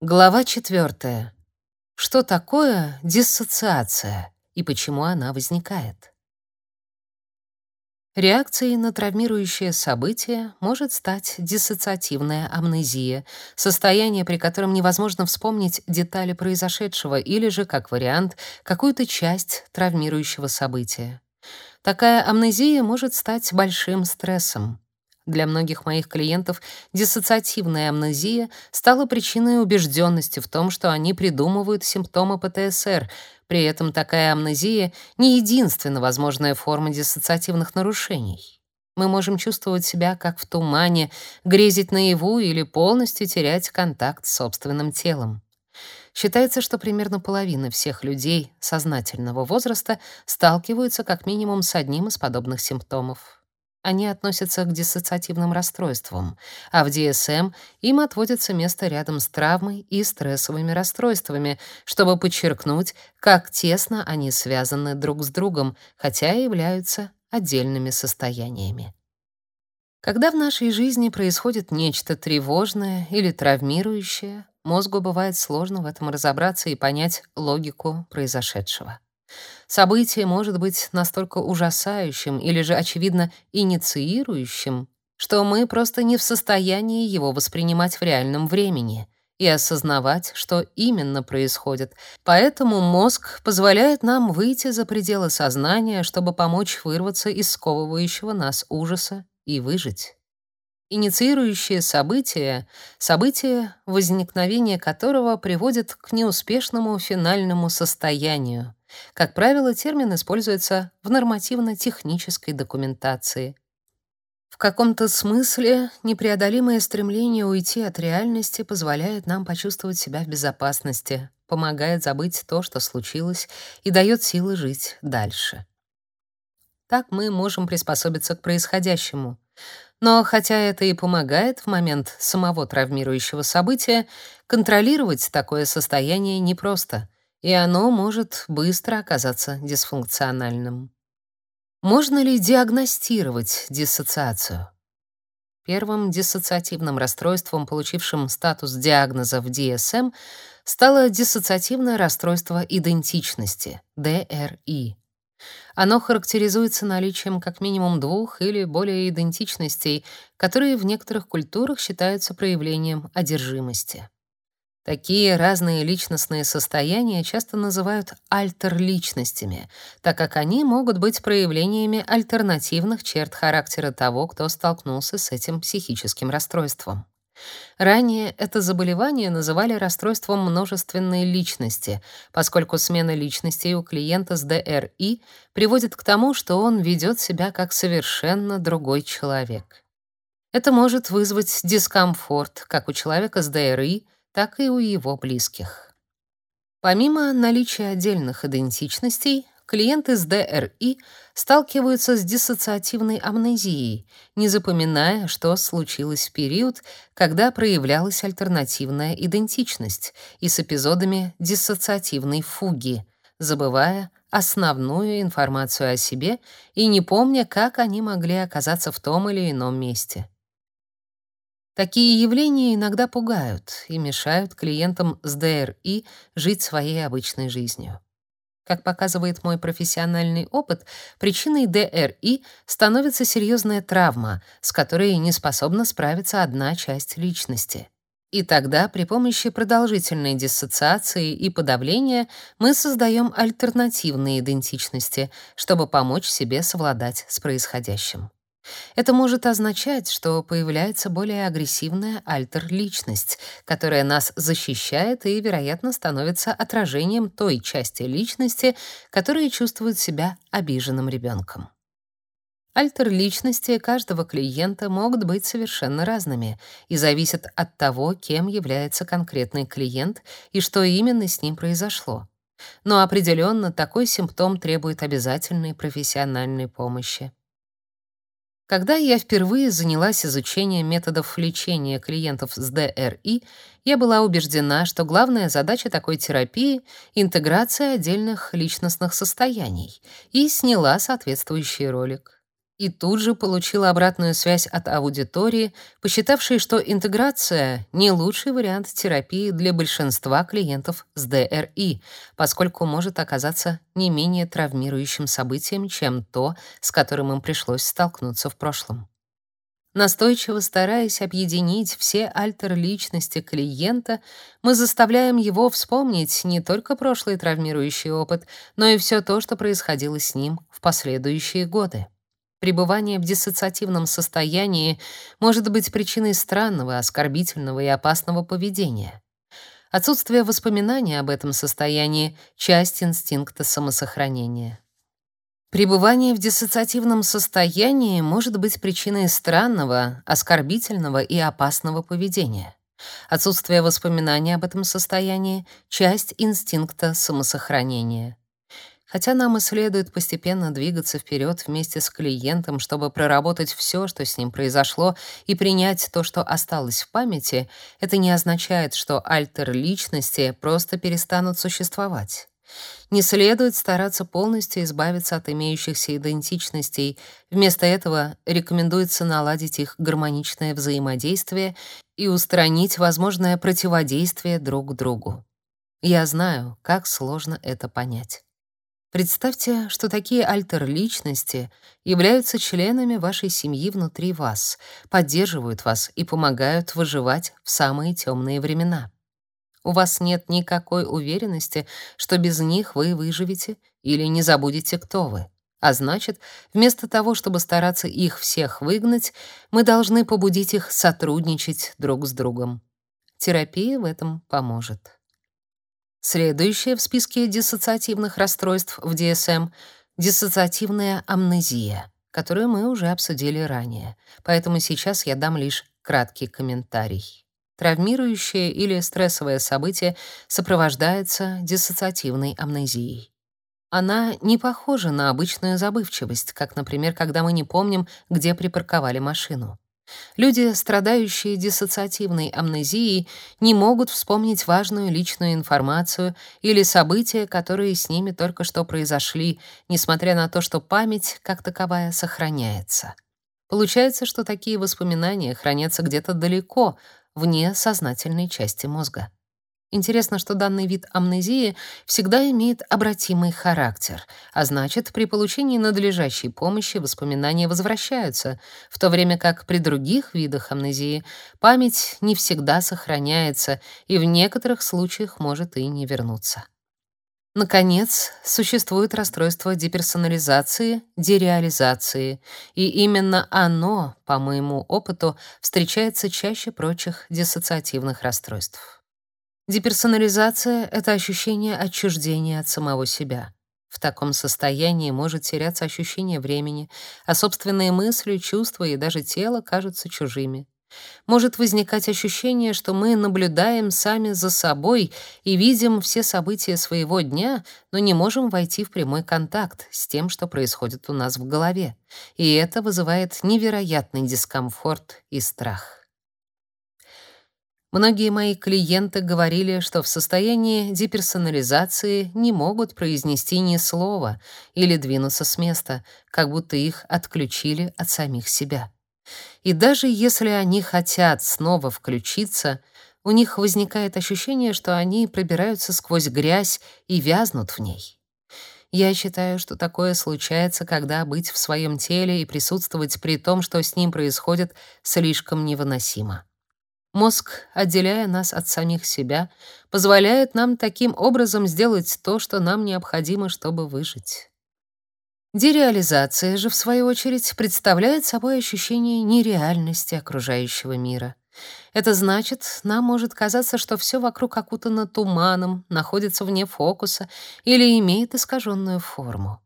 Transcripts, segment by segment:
Глава 4. Что такое диссоциация и почему она возникает? Реакцией на травмирующее событие может стать диссоциативная амнезия, состояние, при котором невозможно вспомнить детали произошедшего или же, как вариант, какую-то часть травмирующего события. Такая амнезия может стать большим стрессом. Для многих моих клиентов диссоциативная амнезия стала причиной убежденности в том, что они придумывают симптомы ПТСР. При этом такая амнезия не единственная возможная форма диссоциативных нарушений. Мы можем чувствовать себя как в тумане, грезить наяву или полностью терять контакт с собственным телом. Считается, что примерно половина всех людей сознательного возраста сталкиваются как минимум с одним из подобных симптомов. Они относятся к диссоциативным расстройствам, а в DSM им отводится место рядом с травмой и стрессовыми расстройствами, чтобы подчеркнуть, как тесно они связаны друг с другом, хотя и являются отдельными состояниями. Когда в нашей жизни происходит нечто тревожное или травмирующее, мозгу бывает сложно в этом разобраться и понять логику произошедшего. Событие может быть настолько ужасающим или же, очевидно, инициирующим, что мы просто не в состоянии его воспринимать в реальном времени и осознавать, что именно происходит. Поэтому мозг позволяет нам выйти за пределы сознания, чтобы помочь вырваться из сковывающего нас ужаса и выжить. Инициирующее событие — событие, возникновение которого приводит к неуспешному финальному состоянию. Как правило, термин используется в нормативно-технической документации. В каком-то смысле непреодолимое стремление уйти от реальности позволяет нам почувствовать себя в безопасности, помогает забыть то, что случилось, и дает силы жить дальше. Так мы можем приспособиться к происходящему. Но хотя это и помогает в момент самого травмирующего события, контролировать такое состояние непросто — и оно может быстро оказаться дисфункциональным. Можно ли диагностировать диссоциацию? Первым диссоциативным расстройством, получившим статус диагноза в DSM, стало диссоциативное расстройство идентичности, ДРИ. Оно характеризуется наличием как минимум двух или более идентичностей, которые в некоторых культурах считаются проявлением одержимости. Такие разные личностные состояния часто называют альтерличностями, так как они могут быть проявлениями альтернативных черт характера того, кто столкнулся с этим психическим расстройством. Ранее это заболевание называли расстройством множественной личности, поскольку смена личностей у клиента с ДРИ приводит к тому, что он ведет себя как совершенно другой человек. Это может вызвать дискомфорт как у человека с ДРИ, так и у его близких. Помимо наличия отдельных идентичностей, клиенты с ДРИ сталкиваются с диссоциативной амнезией, не запоминая, что случилось в период, когда проявлялась альтернативная идентичность, и с эпизодами диссоциативной фуги, забывая основную информацию о себе и не помня, как они могли оказаться в том или ином месте. Такие явления иногда пугают и мешают клиентам с ДРИ жить своей обычной жизнью. Как показывает мой профессиональный опыт, причиной ДРИ становится серьезная травма, с которой не способна справиться одна часть личности. И тогда при помощи продолжительной диссоциации и подавления мы создаем альтернативные идентичности, чтобы помочь себе совладать с происходящим. Это может означать, что появляется более агрессивная альтер-личность, которая нас защищает и, вероятно, становится отражением той части личности, которая чувствует себя обиженным ребенком. Альтер-личности каждого клиента могут быть совершенно разными и зависят от того, кем является конкретный клиент и что именно с ним произошло. Но определенно такой симптом требует обязательной профессиональной помощи. Когда я впервые занялась изучением методов лечения клиентов с ДРИ, я была убеждена, что главная задача такой терапии — интеграция отдельных личностных состояний, и сняла соответствующий ролик. И тут же получила обратную связь от аудитории, посчитавшей, что интеграция не лучший вариант терапии для большинства клиентов с ДРИ, поскольку может оказаться не менее травмирующим событием, чем то, с которым им пришлось столкнуться в прошлом. Настойчиво стараясь объединить все альтер-личности клиента, мы заставляем его вспомнить не только прошлый травмирующий опыт, но и все то, что происходило с ним в последующие годы. Пребывание в диссоциативном состоянии может быть причиной странного, оскорбительного и опасного поведения. Отсутствие воспоминаний об этом состоянии — часть инстинкта самосохранения. Пребывание в диссоциативном состоянии может быть причиной странного, оскорбительного и опасного поведения. Отсутствие воспоминаний об этом состоянии — часть инстинкта самосохранения. Хотя нам и следует постепенно двигаться вперед вместе с клиентом, чтобы проработать все, что с ним произошло, и принять то, что осталось в памяти, это не означает, что альтер-личности просто перестанут существовать. Не следует стараться полностью избавиться от имеющихся идентичностей. Вместо этого рекомендуется наладить их гармоничное взаимодействие и устранить возможное противодействие друг другу. Я знаю, как сложно это понять. Представьте, что такие альтер-личности являются членами вашей семьи внутри вас, поддерживают вас и помогают выживать в самые темные времена. У вас нет никакой уверенности, что без них вы выживете или не забудете, кто вы. А значит, вместо того, чтобы стараться их всех выгнать, мы должны побудить их сотрудничать друг с другом. Терапия в этом поможет. Следующее в списке диссоциативных расстройств в DSM — диссоциативная амнезия, которую мы уже обсудили ранее, поэтому сейчас я дам лишь краткий комментарий. Травмирующее или стрессовое событие сопровождается диссоциативной амнезией. Она не похожа на обычную забывчивость, как, например, когда мы не помним, где припарковали машину. Люди, страдающие диссоциативной амнезией, не могут вспомнить важную личную информацию или события, которые с ними только что произошли, несмотря на то, что память, как таковая, сохраняется. Получается, что такие воспоминания хранятся где-то далеко, вне сознательной части мозга. Интересно, что данный вид амнезии всегда имеет обратимый характер, а значит, при получении надлежащей помощи воспоминания возвращаются, в то время как при других видах амнезии память не всегда сохраняется и в некоторых случаях может и не вернуться. Наконец, существует расстройство деперсонализации, дереализации, и именно оно, по моему опыту, встречается чаще прочих диссоциативных расстройств. Деперсонализация — это ощущение отчуждения от самого себя. В таком состоянии может теряться ощущение времени, а собственные мысли, чувства и даже тело кажутся чужими. Может возникать ощущение, что мы наблюдаем сами за собой и видим все события своего дня, но не можем войти в прямой контакт с тем, что происходит у нас в голове. И это вызывает невероятный дискомфорт и страх. Многие мои клиенты говорили, что в состоянии деперсонализации не могут произнести ни слова или двинуться с места, как будто их отключили от самих себя. И даже если они хотят снова включиться, у них возникает ощущение, что они пробираются сквозь грязь и вязнут в ней. Я считаю, что такое случается, когда быть в своем теле и присутствовать при том, что с ним происходит, слишком невыносимо. Мозг, отделяя нас от самих себя, позволяет нам таким образом сделать то, что нам необходимо, чтобы выжить. Дереализация же, в свою очередь, представляет собой ощущение нереальности окружающего мира. Это значит, нам может казаться, что все вокруг окутано туманом, находится вне фокуса или имеет искаженную форму.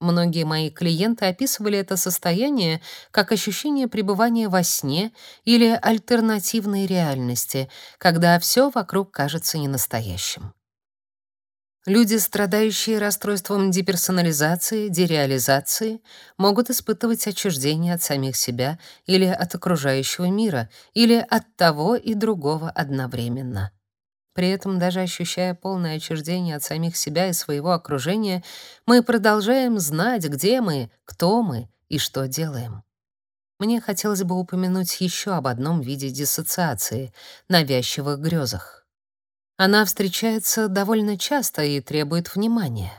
Многие мои клиенты описывали это состояние как ощущение пребывания во сне или альтернативной реальности, когда все вокруг кажется ненастоящим. Люди, страдающие расстройством деперсонализации, дереализации, могут испытывать отчуждение от самих себя или от окружающего мира, или от того и другого одновременно. При этом, даже ощущая полное отчуждение от самих себя и своего окружения, мы продолжаем знать, где мы, кто мы и что делаем. Мне хотелось бы упомянуть еще об одном виде диссоциации — навязчивых грезах. Она встречается довольно часто и требует внимания.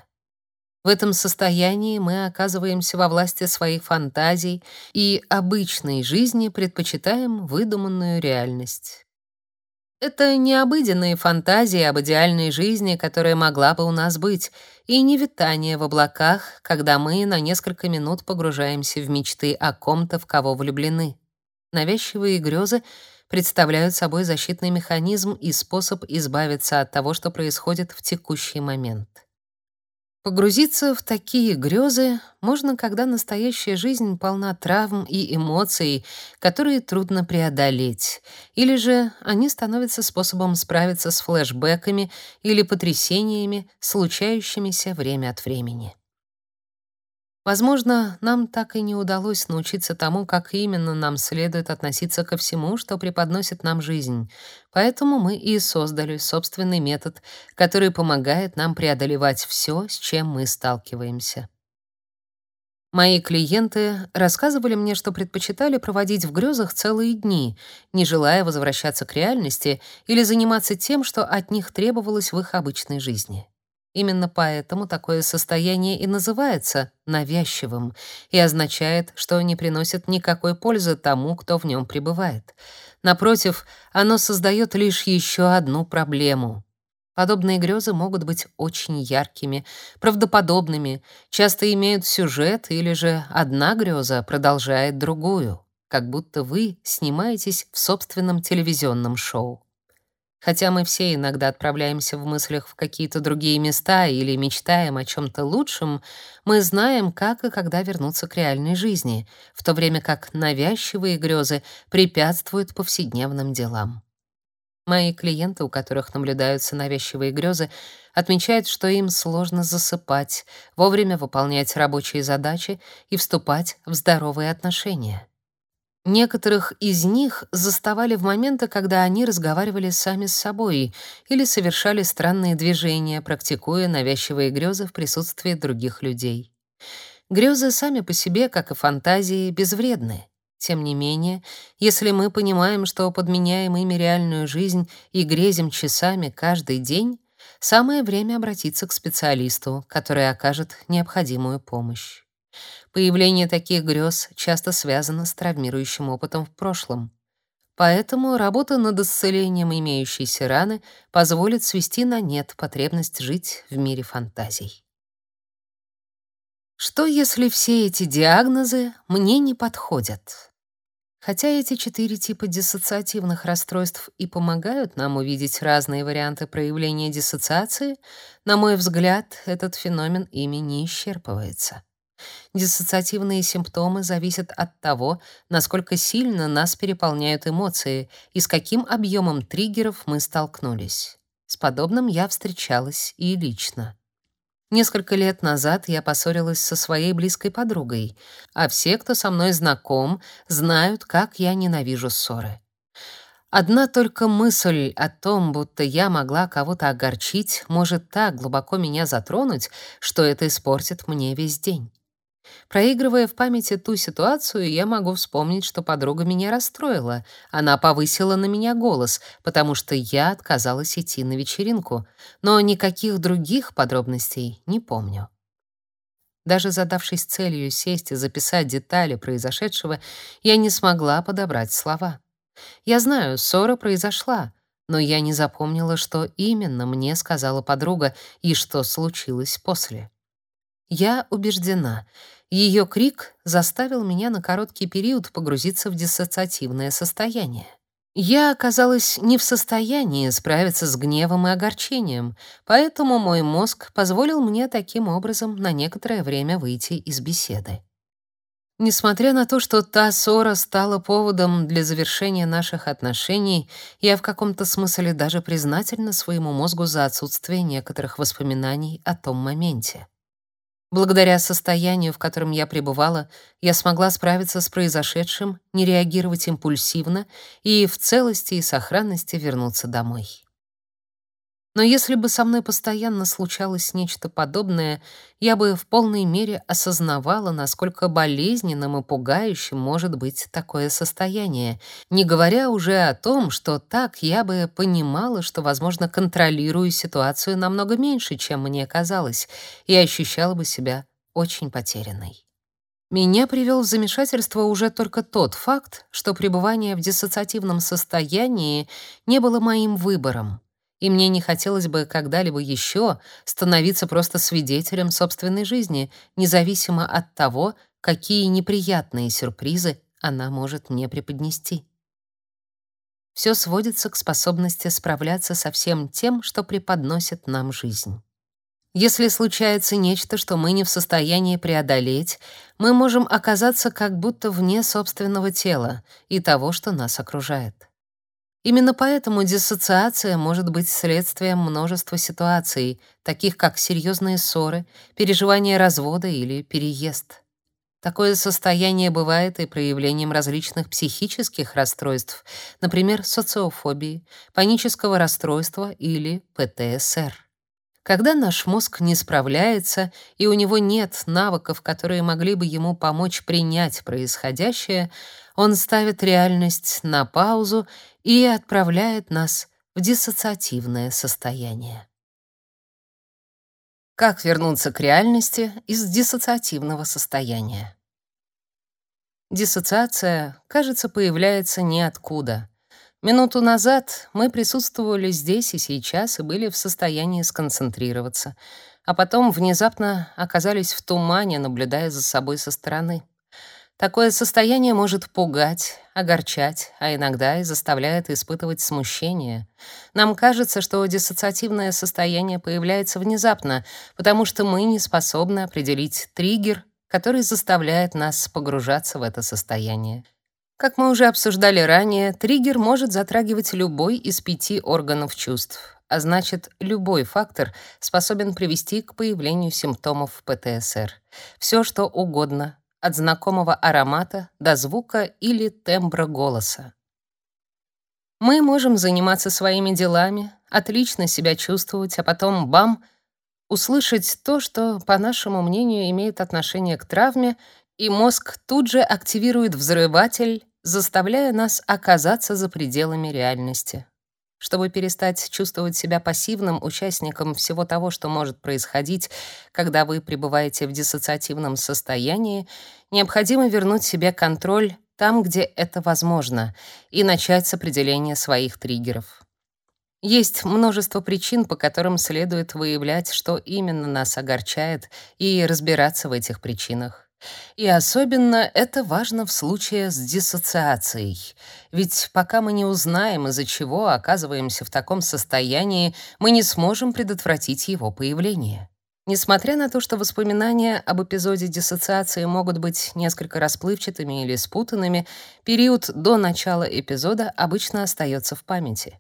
В этом состоянии мы оказываемся во власти своих фантазий и обычной жизни предпочитаем выдуманную реальность. Это не обыденные фантазии об идеальной жизни, которая могла бы у нас быть, и не витание в облаках, когда мы на несколько минут погружаемся в мечты о ком-то, в кого влюблены. Навязчивые грезы представляют собой защитный механизм и способ избавиться от того, что происходит в текущий момент. Погрузиться в такие грезы можно, когда настоящая жизнь полна травм и эмоций, которые трудно преодолеть, или же они становятся способом справиться с флешбэками или потрясениями, случающимися время от времени. Возможно, нам так и не удалось научиться тому, как именно нам следует относиться ко всему, что преподносит нам жизнь. Поэтому мы и создали собственный метод, который помогает нам преодолевать все, с чем мы сталкиваемся. Мои клиенты рассказывали мне, что предпочитали проводить в грезах целые дни, не желая возвращаться к реальности или заниматься тем, что от них требовалось в их обычной жизни. Именно поэтому такое состояние и называется навязчивым и означает, что не приносит никакой пользы тому, кто в нем пребывает. Напротив, оно создает лишь еще одну проблему. Подобные грезы могут быть очень яркими, правдоподобными, часто имеют сюжет или же одна греза продолжает другую, как будто вы снимаетесь в собственном телевизионном шоу. Хотя мы все иногда отправляемся в мыслях в какие-то другие места или мечтаем о чем то лучшем, мы знаем, как и когда вернуться к реальной жизни, в то время как навязчивые грезы препятствуют повседневным делам. Мои клиенты, у которых наблюдаются навязчивые грезы, отмечают, что им сложно засыпать, вовремя выполнять рабочие задачи и вступать в здоровые отношения. Некоторых из них заставали в моменты, когда они разговаривали сами с собой или совершали странные движения, практикуя навязчивые грезы в присутствии других людей. Грезы сами по себе, как и фантазии, безвредны. Тем не менее, если мы понимаем, что подменяем ими реальную жизнь и грезим часами каждый день, самое время обратиться к специалисту, который окажет необходимую помощь. Появление таких грез часто связано с травмирующим опытом в прошлом. Поэтому работа над исцелением имеющейся раны позволит свести на нет потребность жить в мире фантазий. Что если все эти диагнозы мне не подходят? Хотя эти четыре типа диссоциативных расстройств и помогают нам увидеть разные варианты проявления диссоциации, на мой взгляд, этот феномен ими не исчерпывается. Диссоциативные симптомы зависят от того, насколько сильно нас переполняют эмоции и с каким объемом триггеров мы столкнулись. С подобным я встречалась и лично. Несколько лет назад я поссорилась со своей близкой подругой, а все, кто со мной знаком, знают, как я ненавижу ссоры. Одна только мысль о том, будто я могла кого-то огорчить, может так глубоко меня затронуть, что это испортит мне весь день. Проигрывая в памяти ту ситуацию, я могу вспомнить, что подруга меня расстроила. Она повысила на меня голос, потому что я отказалась идти на вечеринку, но никаких других подробностей не помню. Даже задавшись целью сесть и записать детали произошедшего, я не смогла подобрать слова. Я знаю, ссора произошла, но я не запомнила, что именно мне сказала подруга и что случилось после. Я убеждена, ее крик заставил меня на короткий период погрузиться в диссоциативное состояние. Я оказалась не в состоянии справиться с гневом и огорчением, поэтому мой мозг позволил мне таким образом на некоторое время выйти из беседы. Несмотря на то, что та ссора стала поводом для завершения наших отношений, я в каком-то смысле даже признательна своему мозгу за отсутствие некоторых воспоминаний о том моменте. Благодаря состоянию, в котором я пребывала, я смогла справиться с произошедшим, не реагировать импульсивно и в целости и сохранности вернуться домой. Но если бы со мной постоянно случалось нечто подобное, я бы в полной мере осознавала, насколько болезненным и пугающим может быть такое состояние, не говоря уже о том, что так я бы понимала, что, возможно, контролирую ситуацию намного меньше, чем мне казалось, и ощущала бы себя очень потерянной. Меня привел в замешательство уже только тот факт, что пребывание в диссоциативном состоянии не было моим выбором и мне не хотелось бы когда-либо еще становиться просто свидетелем собственной жизни, независимо от того, какие неприятные сюрпризы она может мне преподнести. Все сводится к способности справляться со всем тем, что преподносит нам жизнь. Если случается нечто, что мы не в состоянии преодолеть, мы можем оказаться как будто вне собственного тела и того, что нас окружает. Именно поэтому диссоциация может быть следствием множества ситуаций, таких как серьезные ссоры, переживание развода или переезд. Такое состояние бывает и проявлением различных психических расстройств, например, социофобии, панического расстройства или ПТСР. Когда наш мозг не справляется и у него нет навыков, которые могли бы ему помочь принять происходящее, он ставит реальность на паузу и отправляет нас в диссоциативное состояние. Как вернуться к реальности из диссоциативного состояния? Диссоциация, кажется, появляется ниоткуда. Минуту назад мы присутствовали здесь и сейчас и были в состоянии сконцентрироваться, а потом внезапно оказались в тумане, наблюдая за собой со стороны. Такое состояние может пугать, огорчать, а иногда и заставляет испытывать смущение. Нам кажется, что диссоциативное состояние появляется внезапно, потому что мы не способны определить триггер, который заставляет нас погружаться в это состояние. Как мы уже обсуждали ранее, триггер может затрагивать любой из пяти органов чувств, а значит, любой фактор способен привести к появлению симптомов ПТСР. Все что угодно, от знакомого аромата до звука или тембра голоса. Мы можем заниматься своими делами, отлично себя чувствовать, а потом бам, услышать то, что, по нашему мнению, имеет отношение к травме, и мозг тут же активирует взрыватель, заставляя нас оказаться за пределами реальности. Чтобы перестать чувствовать себя пассивным участником всего того, что может происходить, когда вы пребываете в диссоциативном состоянии, необходимо вернуть себе контроль там, где это возможно, и начать с определения своих триггеров. Есть множество причин, по которым следует выявлять, что именно нас огорчает, и разбираться в этих причинах. И особенно это важно в случае с диссоциацией. Ведь пока мы не узнаем, из-за чего оказываемся в таком состоянии, мы не сможем предотвратить его появление. Несмотря на то, что воспоминания об эпизоде диссоциации могут быть несколько расплывчатыми или спутанными, период до начала эпизода обычно остается в памяти.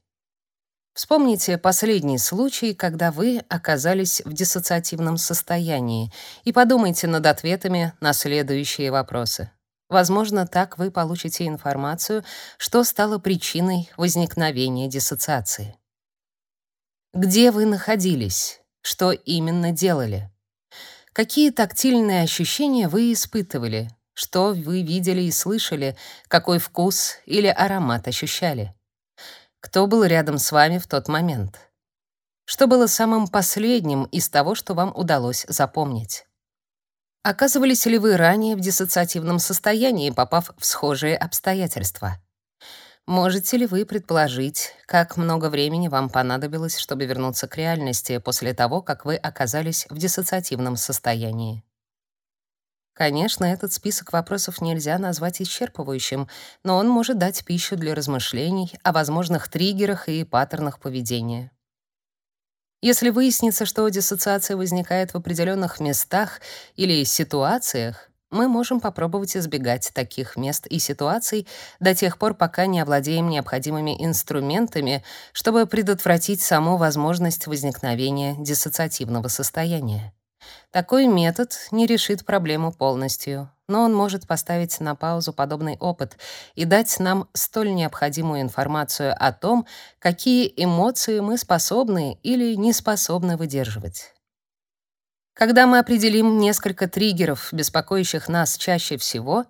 Вспомните последний случай, когда вы оказались в диссоциативном состоянии, и подумайте над ответами на следующие вопросы. Возможно, так вы получите информацию, что стало причиной возникновения диссоциации. Где вы находились? Что именно делали? Какие тактильные ощущения вы испытывали? Что вы видели и слышали? Какой вкус или аромат ощущали? Кто был рядом с вами в тот момент? Что было самым последним из того, что вам удалось запомнить? Оказывались ли вы ранее в диссоциативном состоянии, попав в схожие обстоятельства? Можете ли вы предположить, как много времени вам понадобилось, чтобы вернуться к реальности после того, как вы оказались в диссоциативном состоянии? Конечно, этот список вопросов нельзя назвать исчерпывающим, но он может дать пищу для размышлений о возможных триггерах и паттернах поведения. Если выяснится, что диссоциация возникает в определенных местах или ситуациях, мы можем попробовать избегать таких мест и ситуаций до тех пор, пока не овладеем необходимыми инструментами, чтобы предотвратить саму возможность возникновения диссоциативного состояния. Такой метод не решит проблему полностью, но он может поставить на паузу подобный опыт и дать нам столь необходимую информацию о том, какие эмоции мы способны или не способны выдерживать. Когда мы определим несколько триггеров, беспокоящих нас чаще всего,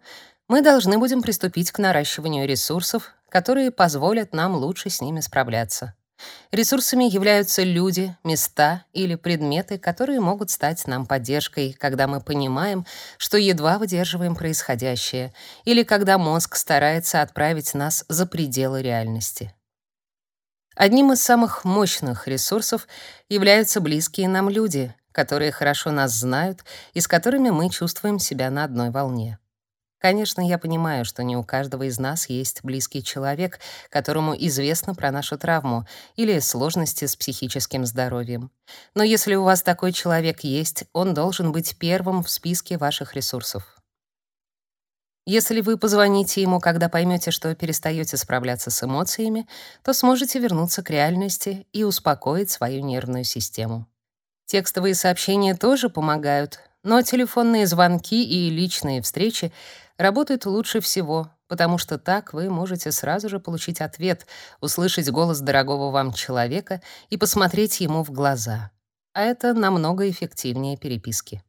мы должны будем приступить к наращиванию ресурсов, которые позволят нам лучше с ними справляться. Ресурсами являются люди, места или предметы, которые могут стать нам поддержкой, когда мы понимаем, что едва выдерживаем происходящее, или когда мозг старается отправить нас за пределы реальности. Одним из самых мощных ресурсов являются близкие нам люди, которые хорошо нас знают и с которыми мы чувствуем себя на одной волне. Конечно, я понимаю, что не у каждого из нас есть близкий человек, которому известно про нашу травму или сложности с психическим здоровьем. Но если у вас такой человек есть, он должен быть первым в списке ваших ресурсов. Если вы позвоните ему, когда поймете, что перестаете справляться с эмоциями, то сможете вернуться к реальности и успокоить свою нервную систему. Текстовые сообщения тоже помогают, но телефонные звонки и личные встречи работают лучше всего, потому что так вы можете сразу же получить ответ, услышать голос дорогого вам человека и посмотреть ему в глаза. А это намного эффективнее переписки.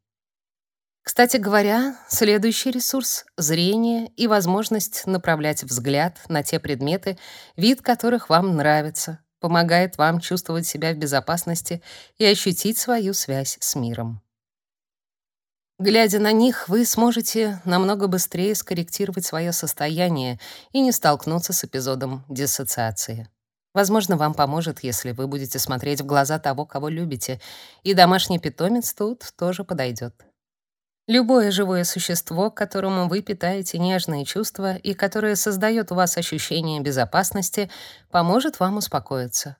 Кстати говоря, следующий ресурс — зрение и возможность направлять взгляд на те предметы, вид которых вам нравится, помогает вам чувствовать себя в безопасности и ощутить свою связь с миром. Глядя на них, вы сможете намного быстрее скорректировать свое состояние и не столкнуться с эпизодом диссоциации. Возможно, вам поможет, если вы будете смотреть в глаза того, кого любите, и домашний питомец тут тоже подойдет. Любое живое существо, которому вы питаете нежные чувства и которое создает у вас ощущение безопасности, поможет вам успокоиться.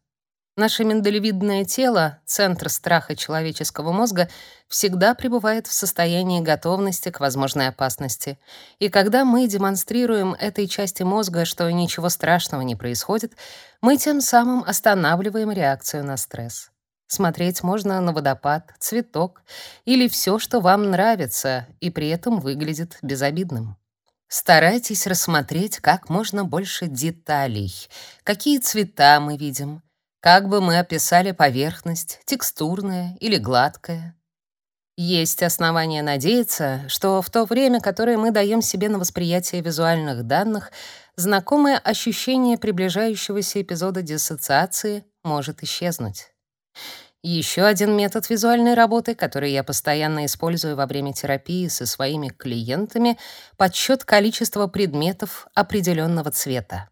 Наше миндалевидное тело, центр страха человеческого мозга, всегда пребывает в состоянии готовности к возможной опасности. И когда мы демонстрируем этой части мозга, что ничего страшного не происходит, мы тем самым останавливаем реакцию на стресс. Смотреть можно на водопад, цветок или все, что вам нравится, и при этом выглядит безобидным. Старайтесь рассмотреть как можно больше деталей. Какие цвета мы видим, как бы мы описали поверхность, текстурная или гладкая? Есть основания надеяться, что в то время, которое мы даем себе на восприятие визуальных данных, знакомое ощущение приближающегося эпизода диссоциации может исчезнуть. Еще один метод визуальной работы, который я постоянно использую во время терапии со своими клиентами — подсчет количества предметов определенного цвета.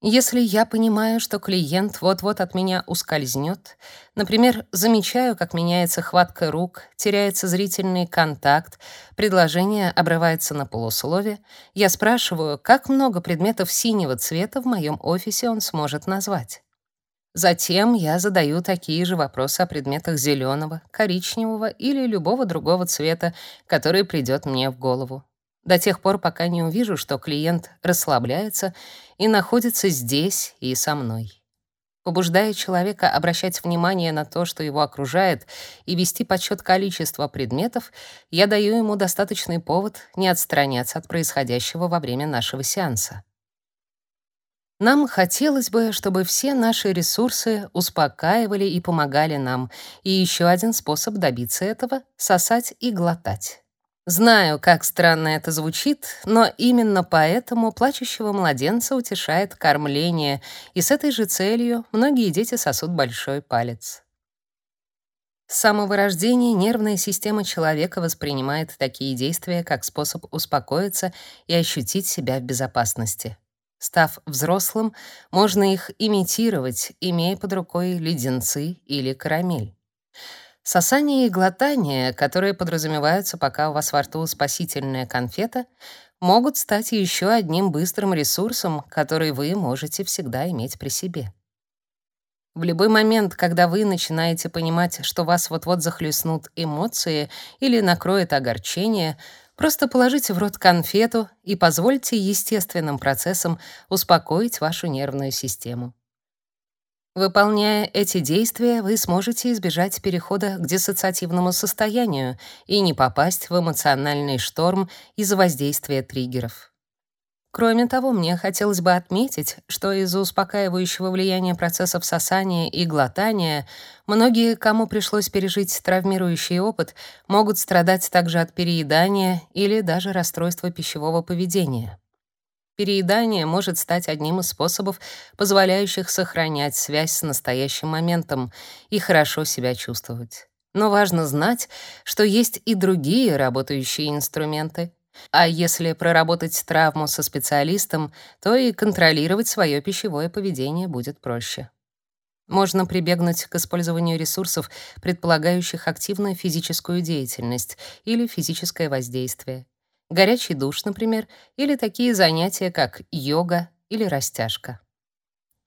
Если я понимаю, что клиент вот-вот от меня ускользнет, например, замечаю, как меняется хватка рук, теряется зрительный контакт, предложение обрывается на полуслове, я спрашиваю, как много предметов синего цвета в моем офисе он сможет назвать. Затем я задаю такие же вопросы о предметах зеленого, коричневого или любого другого цвета, который придет мне в голову до тех пор, пока не увижу, что клиент расслабляется и находится здесь и со мной. Побуждая человека обращать внимание на то, что его окружает, и вести подсчет количества предметов, я даю ему достаточный повод не отстраняться от происходящего во время нашего сеанса. Нам хотелось бы, чтобы все наши ресурсы успокаивали и помогали нам, и еще один способ добиться этого — сосать и глотать. Знаю, как странно это звучит, но именно поэтому плачущего младенца утешает кормление, и с этой же целью многие дети сосут большой палец. С самого рождения нервная система человека воспринимает такие действия как способ успокоиться и ощутить себя в безопасности. Став взрослым, можно их имитировать, имея под рукой леденцы или карамель. Сосание и глотание, которые подразумеваются, пока у вас во рту спасительная конфета, могут стать еще одним быстрым ресурсом, который вы можете всегда иметь при себе. В любой момент, когда вы начинаете понимать, что вас вот-вот захлестнут эмоции или накроет огорчение, просто положите в рот конфету и позвольте естественным процессам успокоить вашу нервную систему. Выполняя эти действия, вы сможете избежать перехода к диссоциативному состоянию и не попасть в эмоциональный шторм из-за воздействия триггеров. Кроме того, мне хотелось бы отметить, что из-за успокаивающего влияния процессов сосания и глотания многие, кому пришлось пережить травмирующий опыт, могут страдать также от переедания или даже расстройства пищевого поведения. Переедание может стать одним из способов, позволяющих сохранять связь с настоящим моментом и хорошо себя чувствовать. Но важно знать, что есть и другие работающие инструменты. А если проработать травму со специалистом, то и контролировать свое пищевое поведение будет проще. Можно прибегнуть к использованию ресурсов, предполагающих активную физическую деятельность или физическое воздействие горячий душ, например, или такие занятия, как йога или растяжка.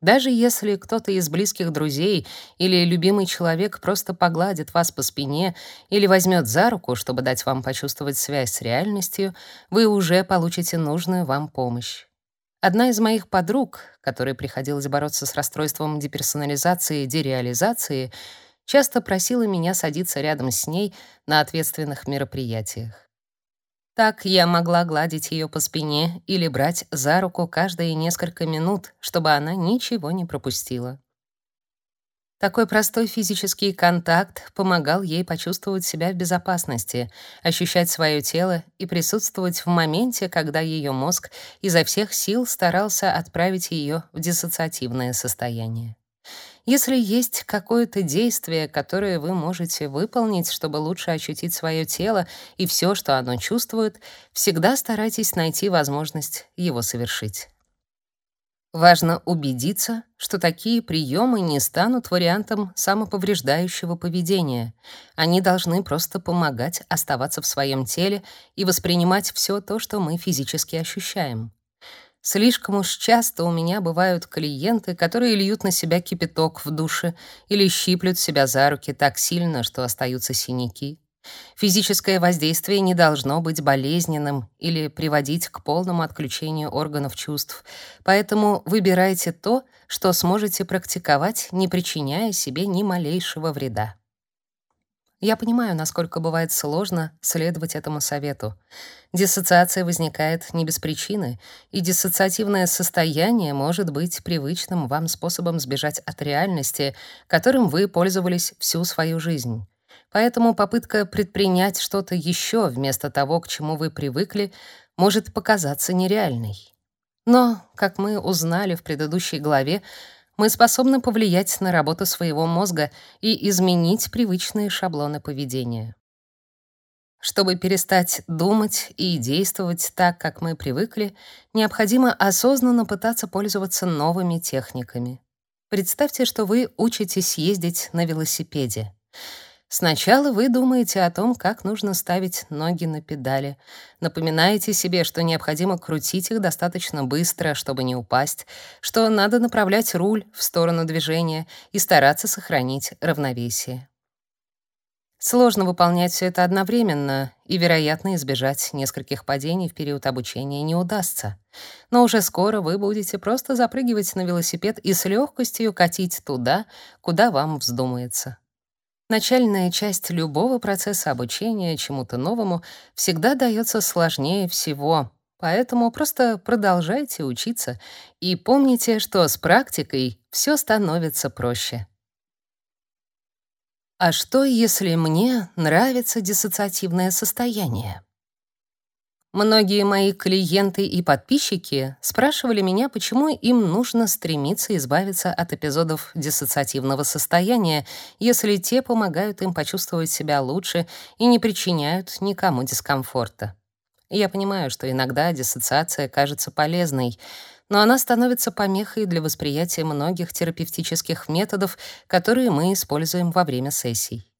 Даже если кто-то из близких друзей или любимый человек просто погладит вас по спине или возьмет за руку, чтобы дать вам почувствовать связь с реальностью, вы уже получите нужную вам помощь. Одна из моих подруг, которой приходилось бороться с расстройством деперсонализации и дереализации, часто просила меня садиться рядом с ней на ответственных мероприятиях. Так я могла гладить ее по спине или брать за руку каждые несколько минут, чтобы она ничего не пропустила. Такой простой физический контакт помогал ей почувствовать себя в безопасности, ощущать свое тело и присутствовать в моменте, когда ее мозг изо всех сил старался отправить ее в диссоциативное состояние. Если есть какое-то действие, которое вы можете выполнить, чтобы лучше ощутить свое тело и все, что оно чувствует, всегда старайтесь найти возможность его совершить. Важно убедиться, что такие приемы не станут вариантом самоповреждающего поведения. Они должны просто помогать оставаться в своем теле и воспринимать все то, что мы физически ощущаем. Слишком уж часто у меня бывают клиенты, которые льют на себя кипяток в душе или щиплют себя за руки так сильно, что остаются синяки. Физическое воздействие не должно быть болезненным или приводить к полному отключению органов чувств. Поэтому выбирайте то, что сможете практиковать, не причиняя себе ни малейшего вреда. Я понимаю, насколько бывает сложно следовать этому совету. Диссоциация возникает не без причины, и диссоциативное состояние может быть привычным вам способом сбежать от реальности, которым вы пользовались всю свою жизнь. Поэтому попытка предпринять что-то еще вместо того, к чему вы привыкли, может показаться нереальной. Но, как мы узнали в предыдущей главе, мы способны повлиять на работу своего мозга и изменить привычные шаблоны поведения. Чтобы перестать думать и действовать так, как мы привыкли, необходимо осознанно пытаться пользоваться новыми техниками. Представьте, что вы учитесь ездить на велосипеде. Сначала вы думаете о том, как нужно ставить ноги на педали. Напоминаете себе, что необходимо крутить их достаточно быстро, чтобы не упасть, что надо направлять руль в сторону движения и стараться сохранить равновесие. Сложно выполнять все это одновременно, и, вероятно, избежать нескольких падений в период обучения не удастся. Но уже скоро вы будете просто запрыгивать на велосипед и с легкостью катить туда, куда вам вздумается. Начальная часть любого процесса обучения чему-то новому всегда дается сложнее всего, поэтому просто продолжайте учиться и помните, что с практикой все становится проще. А что, если мне нравится диссоциативное состояние? Многие мои клиенты и подписчики спрашивали меня, почему им нужно стремиться избавиться от эпизодов диссоциативного состояния, если те помогают им почувствовать себя лучше и не причиняют никому дискомфорта. Я понимаю, что иногда диссоциация кажется полезной, но она становится помехой для восприятия многих терапевтических методов, которые мы используем во время сессий.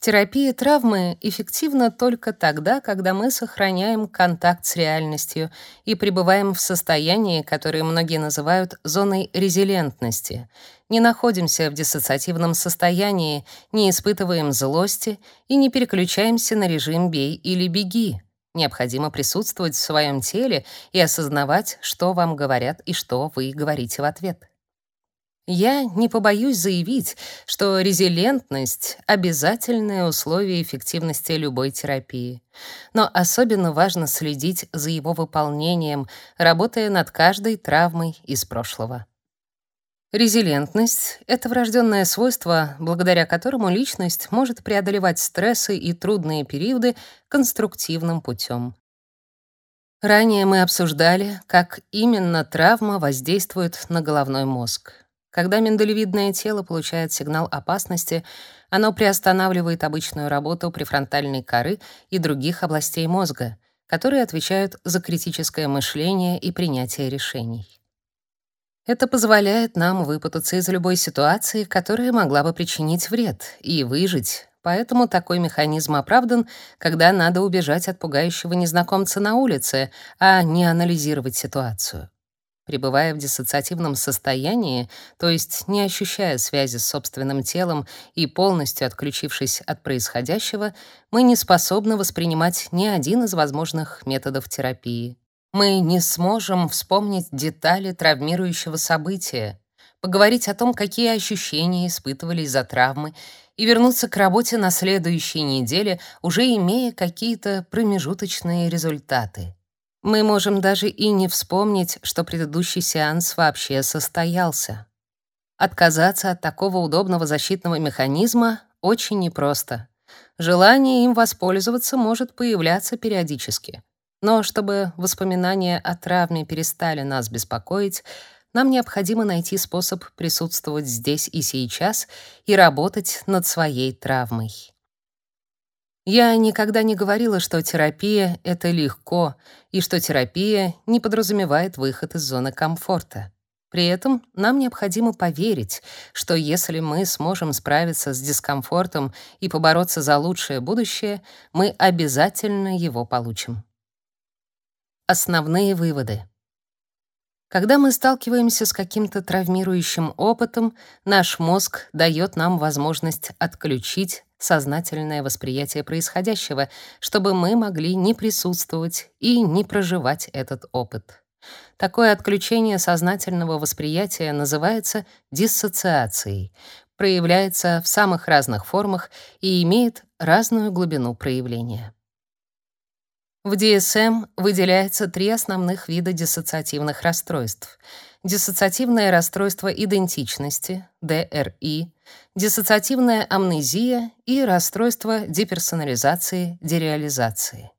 Терапия травмы эффективна только тогда, когда мы сохраняем контакт с реальностью и пребываем в состоянии, которое многие называют зоной резилентности. Не находимся в диссоциативном состоянии, не испытываем злости и не переключаемся на режим «бей или беги». Необходимо присутствовать в своем теле и осознавать, что вам говорят и что вы говорите в ответ. Я не побоюсь заявить, что резилентность — обязательное условие эффективности любой терапии. Но особенно важно следить за его выполнением, работая над каждой травмой из прошлого. Резилентность — это врожденное свойство, благодаря которому личность может преодолевать стрессы и трудные периоды конструктивным путем. Ранее мы обсуждали, как именно травма воздействует на головной мозг. Когда миндалевидное тело получает сигнал опасности, оно приостанавливает обычную работу префронтальной коры и других областей мозга, которые отвечают за критическое мышление и принятие решений. Это позволяет нам выпутаться из любой ситуации, которая могла бы причинить вред, и выжить. Поэтому такой механизм оправдан, когда надо убежать от пугающего незнакомца на улице, а не анализировать ситуацию. Пребывая в диссоциативном состоянии, то есть не ощущая связи с собственным телом и полностью отключившись от происходящего, мы не способны воспринимать ни один из возможных методов терапии. Мы не сможем вспомнить детали травмирующего события, поговорить о том, какие ощущения испытывали из-за травмы, и вернуться к работе на следующей неделе, уже имея какие-то промежуточные результаты. Мы можем даже и не вспомнить, что предыдущий сеанс вообще состоялся. Отказаться от такого удобного защитного механизма очень непросто. Желание им воспользоваться может появляться периодически. Но чтобы воспоминания о травме перестали нас беспокоить, нам необходимо найти способ присутствовать здесь и сейчас и работать над своей травмой. Я никогда не говорила, что терапия — это легко, и что терапия не подразумевает выход из зоны комфорта. При этом нам необходимо поверить, что если мы сможем справиться с дискомфортом и побороться за лучшее будущее, мы обязательно его получим. Основные выводы. Когда мы сталкиваемся с каким-то травмирующим опытом, наш мозг дает нам возможность отключить сознательное восприятие происходящего, чтобы мы могли не присутствовать и не проживать этот опыт. Такое отключение сознательного восприятия называется диссоциацией, проявляется в самых разных формах и имеет разную глубину проявления. В DSM выделяется три основных вида диссоциативных расстройств — диссоциативное расстройство идентичности, ДРИ, диссоциативная амнезия и расстройство деперсонализации, дереализации.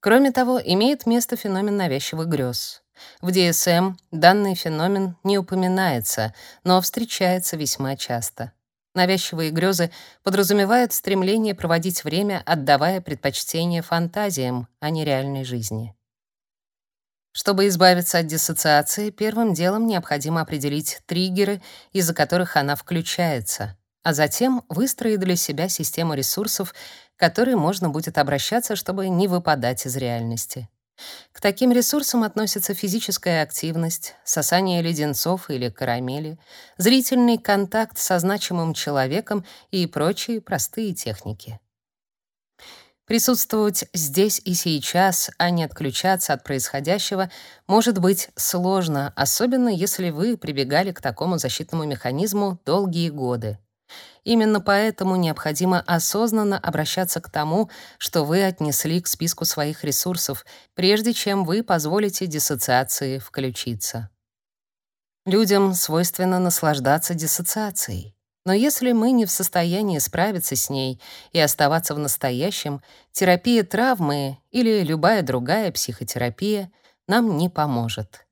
Кроме того, имеет место феномен навязчивых грез. В DSM данный феномен не упоминается, но встречается весьма часто. Навязчивые грезы подразумевают стремление проводить время, отдавая предпочтение фантазиям, а не реальной жизни. Чтобы избавиться от диссоциации, первым делом необходимо определить триггеры, из-за которых она включается, а затем выстроить для себя систему ресурсов, к которой можно будет обращаться, чтобы не выпадать из реальности. К таким ресурсам относятся физическая активность, сосание леденцов или карамели, зрительный контакт со значимым человеком и прочие простые техники. Присутствовать здесь и сейчас, а не отключаться от происходящего, может быть сложно, особенно если вы прибегали к такому защитному механизму долгие годы. Именно поэтому необходимо осознанно обращаться к тому, что вы отнесли к списку своих ресурсов, прежде чем вы позволите диссоциации включиться. Людям свойственно наслаждаться диссоциацией. Но если мы не в состоянии справиться с ней и оставаться в настоящем, терапия травмы или любая другая психотерапия нам не поможет.